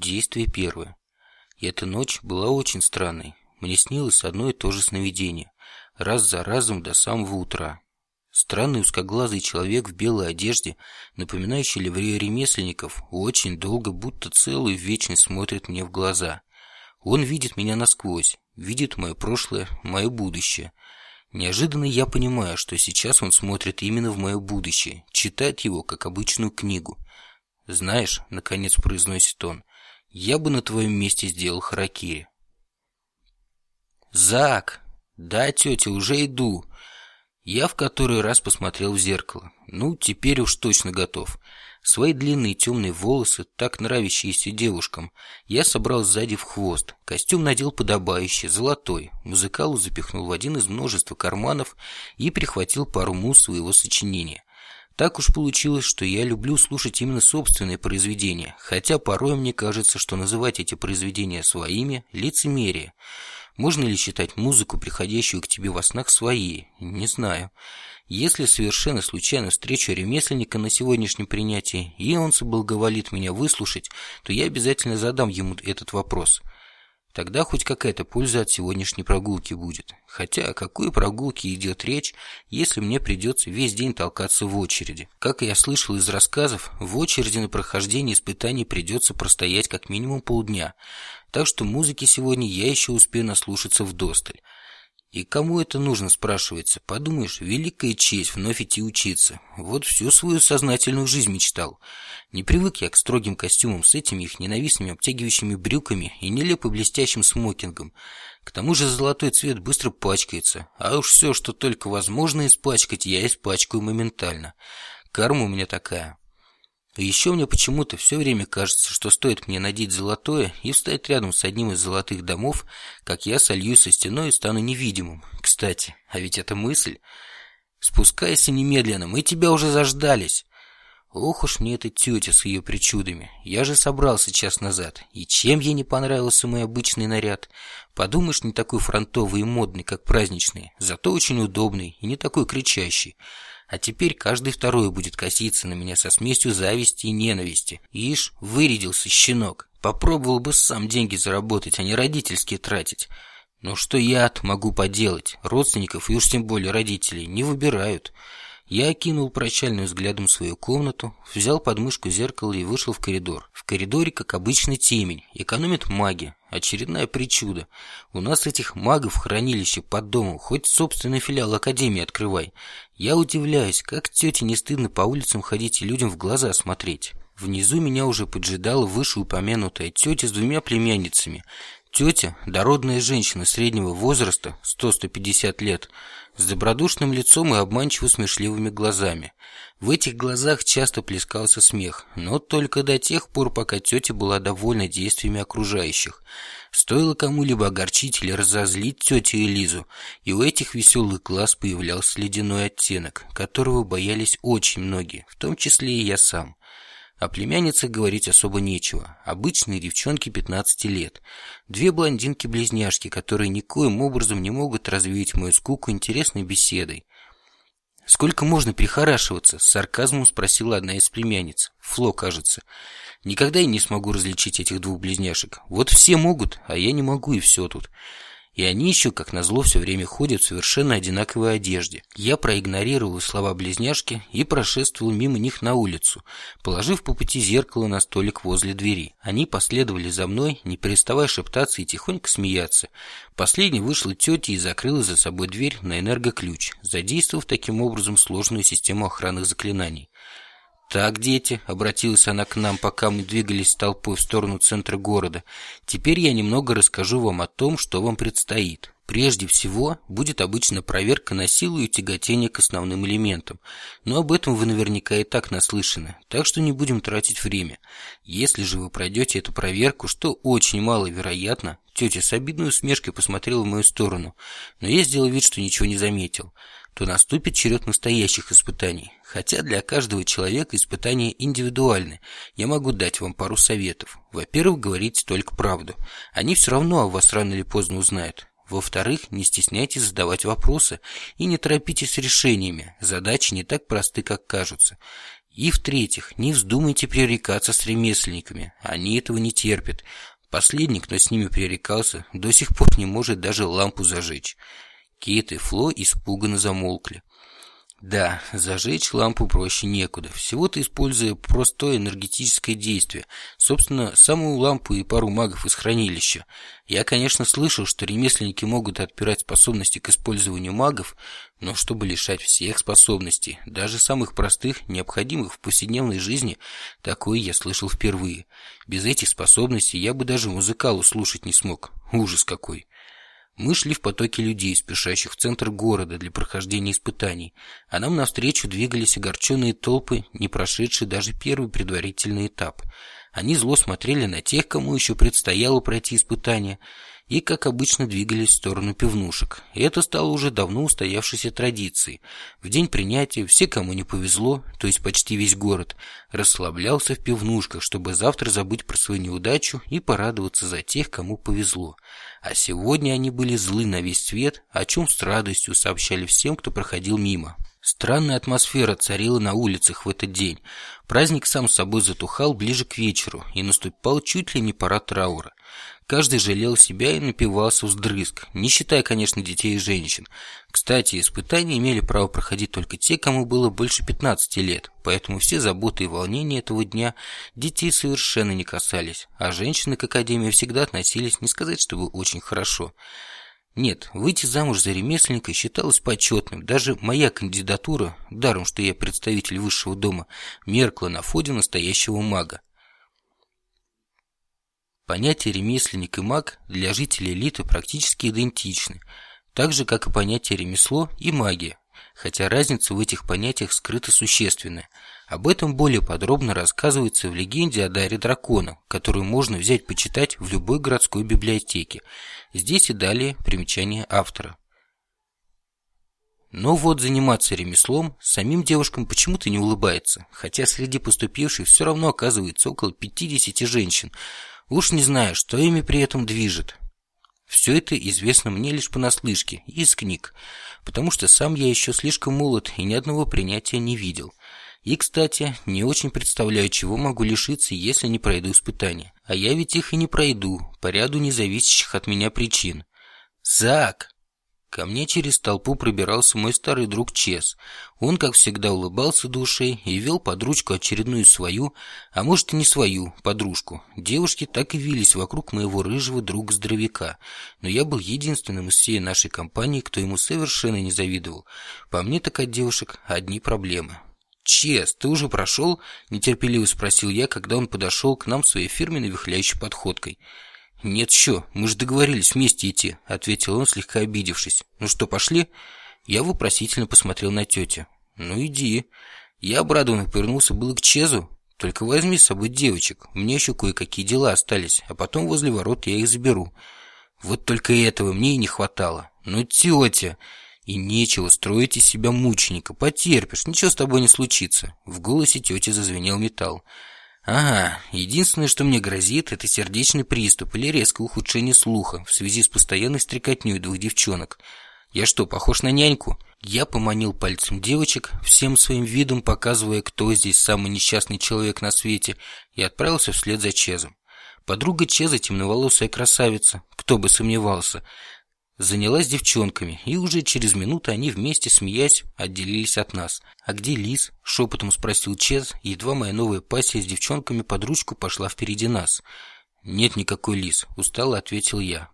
Действие первое. Эта ночь была очень странной. Мне снилось одно и то же сновидение, раз за разом до самого утра. Странный узкоглазый человек в белой одежде, напоминающий ливрею ремесленников, очень долго, будто целую вечность смотрит мне в глаза. Он видит меня насквозь, видит мое прошлое, мое будущее. Неожиданно я понимаю, что сейчас он смотрит именно в мое будущее, читает его, как обычную книгу. «Знаешь», — наконец произносит он, — «я бы на твоем месте сделал харакири». «Зак!» «Да, тетя, уже иду!» Я в который раз посмотрел в зеркало. Ну, теперь уж точно готов. Свои длинные темные волосы, так нравящиеся девушкам, я собрал сзади в хвост. Костюм надел подобающий, золотой. Музыкалу запихнул в один из множества карманов и прихватил пару муз своего сочинения. Так уж получилось, что я люблю слушать именно собственные произведения, хотя порой мне кажется, что называть эти произведения своими – лицемерие. Можно ли считать музыку, приходящую к тебе во снах, своей? Не знаю. Если совершенно случайно встречу ремесленника на сегодняшнем принятии, и он соблаговолит меня выслушать, то я обязательно задам ему этот вопрос. Тогда хоть какая-то польза от сегодняшней прогулки будет. Хотя о какой прогулке идет речь, если мне придется весь день толкаться в очереди? Как я слышал из рассказов, в очереди на прохождение испытаний придется простоять как минимум полдня. Так что музыки сегодня я еще успею наслушаться вдосталь. И кому это нужно, спрашивается? Подумаешь, великая честь вновь идти учиться. Вот всю свою сознательную жизнь мечтал. Не привык я к строгим костюмам с этими их ненавистными обтягивающими брюками и нелепо блестящим смокингом. К тому же золотой цвет быстро пачкается, а уж все, что только возможно испачкать, я испачкаю моментально. Карма у меня такая. И еще мне почему-то все время кажется, что стоит мне надеть золотое и встать рядом с одним из золотых домов, как я сольюсь со стеной и стану невидимым. Кстати, а ведь это мысль. Спускайся немедленно, мы тебя уже заждались. Ох уж мне эта тетя с ее причудами. Я же собрался час назад. И чем ей не понравился мой обычный наряд? Подумаешь, не такой фронтовый и модный, как праздничный, зато очень удобный и не такой кричащий. А теперь каждый второй будет коситься на меня со смесью зависти и ненависти. Ишь, вырядился щенок. Попробовал бы сам деньги заработать, а не родительские тратить. Но что я-то могу поделать? Родственников и уж тем более родителей не выбирают. Я окинул прощальным взглядом свою комнату, взял подмышку зеркала и вышел в коридор. В коридоре, как обычно, темень. Экономит маги. Очередная причуда. У нас этих магов хранилище под домом, хоть собственный филиал Академии открывай. Я удивляюсь, как тете не стыдно по улицам ходить и людям в глаза смотреть. Внизу меня уже поджидала вышеупомянутая тетя с двумя племянницами. Тетя, дородная женщина среднего возраста, 100-150 лет, с добродушным лицом и обманчиво смешливыми глазами. В этих глазах часто плескался смех, но только до тех пор, пока тетя была довольна действиями окружающих. Стоило кому-либо огорчить или разозлить тетю Элизу, и у этих веселых глаз появлялся ледяной оттенок, которого боялись очень многие, в том числе и я сам. О племянницах говорить особо нечего. Обычные девчонки 15 лет. Две блондинки-близняшки, которые никоим образом не могут развеять мою скуку интересной беседой. «Сколько можно прихорашиваться?» – с сарказмом спросила одна из племянниц. Фло, кажется. «Никогда я не смогу различить этих двух близняшек. Вот все могут, а я не могу, и все тут». И они еще, как назло, все время ходят в совершенно одинаковой одежде. Я проигнорировал слова близняшки и прошествовал мимо них на улицу, положив по пути зеркало на столик возле двери. Они последовали за мной, не переставая шептаться и тихонько смеяться. Последней вышла тетя и закрыла за собой дверь на энергоключ, задействовав таким образом сложную систему охранных заклинаний. «Так, дети», — обратилась она к нам, пока мы двигались толпой в сторону центра города, «теперь я немного расскажу вам о том, что вам предстоит. Прежде всего, будет обычно проверка на силу и тяготение к основным элементам. Но об этом вы наверняка и так наслышаны, так что не будем тратить время. Если же вы пройдете эту проверку, что очень маловероятно, тетя с обидной усмешкой посмотрела в мою сторону, но я сделал вид, что ничего не заметил то наступит черед настоящих испытаний. Хотя для каждого человека испытания индивидуальны. Я могу дать вам пару советов. Во-первых, говорите только правду. Они все равно о вас рано или поздно узнают. Во-вторых, не стесняйтесь задавать вопросы и не торопитесь с решениями. Задачи не так просты, как кажутся. И в-третьих, не вздумайте пререкаться с ремесленниками. Они этого не терпят. Последний, кто с ними пререкался, до сих пор не может даже лампу зажечь. Кейт и Фло испуганно замолкли. Да, зажечь лампу проще некуда, всего-то используя простое энергетическое действие, собственно, самую лампу и пару магов из хранилища. Я, конечно, слышал, что ремесленники могут отпирать способности к использованию магов, но чтобы лишать всех способностей, даже самых простых, необходимых в повседневной жизни, такое я слышал впервые. Без этих способностей я бы даже музыкалу слушать не смог. Ужас какой. Мы шли в потоке людей, спешащих в центр города для прохождения испытаний, а нам навстречу двигались огорченные толпы, не прошедшие даже первый предварительный этап. Они зло смотрели на тех, кому еще предстояло пройти испытания, и, как обычно, двигались в сторону пивнушек. И это стало уже давно устоявшейся традицией. В день принятия все, кому не повезло, то есть почти весь город, расслаблялся в пивнушках, чтобы завтра забыть про свою неудачу и порадоваться за тех, кому повезло. А сегодня они были злы на весь свет, о чем с радостью сообщали всем, кто проходил мимо. Странная атмосфера царила на улицах в этот день. Праздник сам собой затухал ближе к вечеру, и наступал чуть ли не пора траура. Каждый жалел себя и напивался вздрызг, не считая, конечно, детей и женщин. Кстати, испытания имели право проходить только те, кому было больше 15 лет, поэтому все заботы и волнения этого дня детей совершенно не касались, а женщины к Академии всегда относились, не сказать, чтобы очень хорошо. Нет, выйти замуж за ремесленника считалось почетным. Даже моя кандидатура, даром, что я представитель высшего дома, меркла на фоне настоящего мага. Понятия ремесленник и маг для жителей элиты практически идентичны, так же, как и понятие ремесло и магия, хотя разница в этих понятиях скрыта существенная. Об этом более подробно рассказывается в легенде о даре дракона, которую можно взять почитать в любой городской библиотеке. Здесь и далее примечание автора. Но вот заниматься ремеслом самим девушкам почему-то не улыбается, хотя среди поступивших все равно оказывается около 50 женщин, Уж не знаю, что ими при этом движет. Все это известно мне лишь понаслышке, из книг, потому что сам я еще слишком молод и ни одного принятия не видел. И, кстати, не очень представляю, чего могу лишиться, если не пройду испытания. А я ведь их и не пройду, по ряду независящих от меня причин. «Зак!» Ко мне через толпу пробирался мой старый друг Чес. Он, как всегда, улыбался душой и вел под ручку очередную свою, а может и не свою, подружку. Девушки так и вились вокруг моего рыжего друга-здоровяка, но я был единственным из всей нашей компании, кто ему совершенно не завидовал. По мне так от девушек одни проблемы. «Чес, ты уже прошел?» – нетерпеливо спросил я, когда он подошел к нам своей фирменной вихляющей подходкой – «Нет еще, мы же договорились вместе идти», — ответил он, слегка обидевшись. «Ну что, пошли?» Я вопросительно посмотрел на тетю. «Ну иди». Я обрадованно повернулся было к Чезу. «Только возьми с собой девочек, мне еще кое-какие дела остались, а потом возле ворот я их заберу». Вот только этого мне и не хватало. «Ну, тетя!» И нечего строить из себя мученика. Потерпишь, ничего с тобой не случится. В голосе тети зазвенел металл. Ага, единственное, что мне грозит, это сердечный приступ или резкое ухудшение слуха в связи с постоянной стрекотней двух девчонок. Я что, похож на няньку? Я поманил пальцем девочек, всем своим видом показывая, кто здесь самый несчастный человек на свете, и отправился вслед за Чезом. Подруга Чеза темноволосая красавица, кто бы сомневался, занялась девчонками, и уже через минуту они вместе, смеясь, отделились от нас. «А где Лис?» – шепотом спросил Чез, едва моя новая пассия с девчонками под ручку пошла впереди нас. «Нет никакой Лис», – устало ответил я.